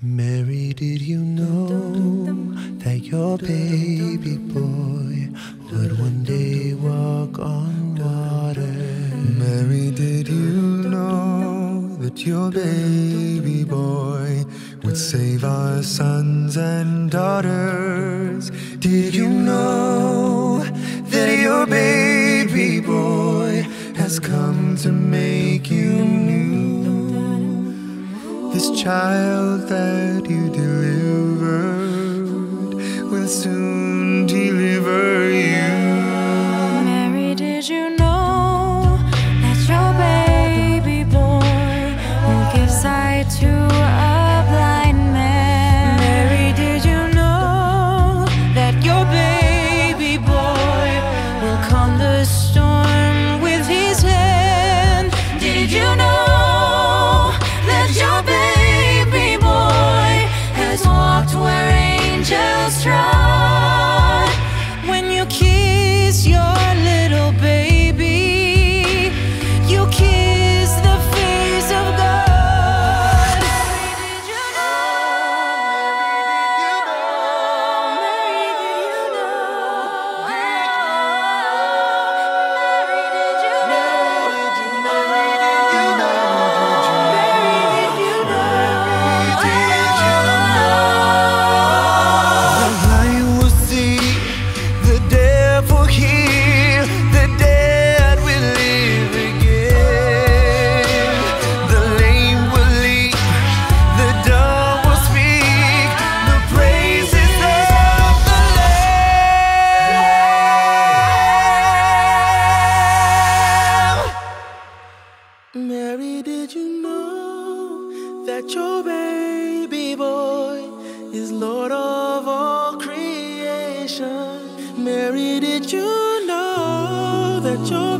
Mary, did you know? your baby boy would save our sons and daughters. Did you know that your baby boy has come to make you new? This child that you delivered will soon deliver you. The storm. that your baby boy is Lord of all creation. Mary, did you know that your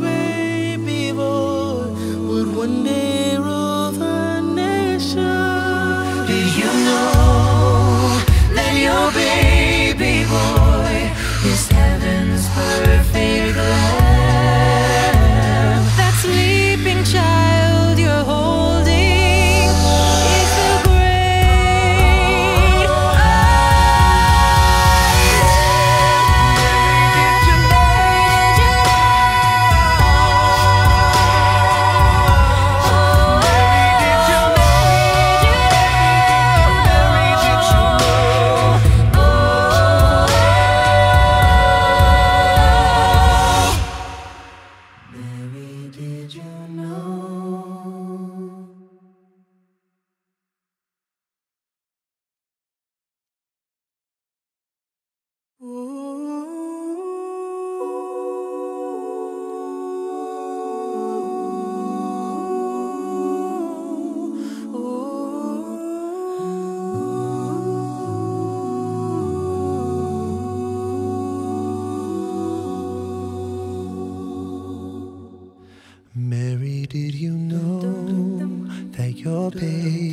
you know that your baby?